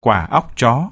quả óc chó.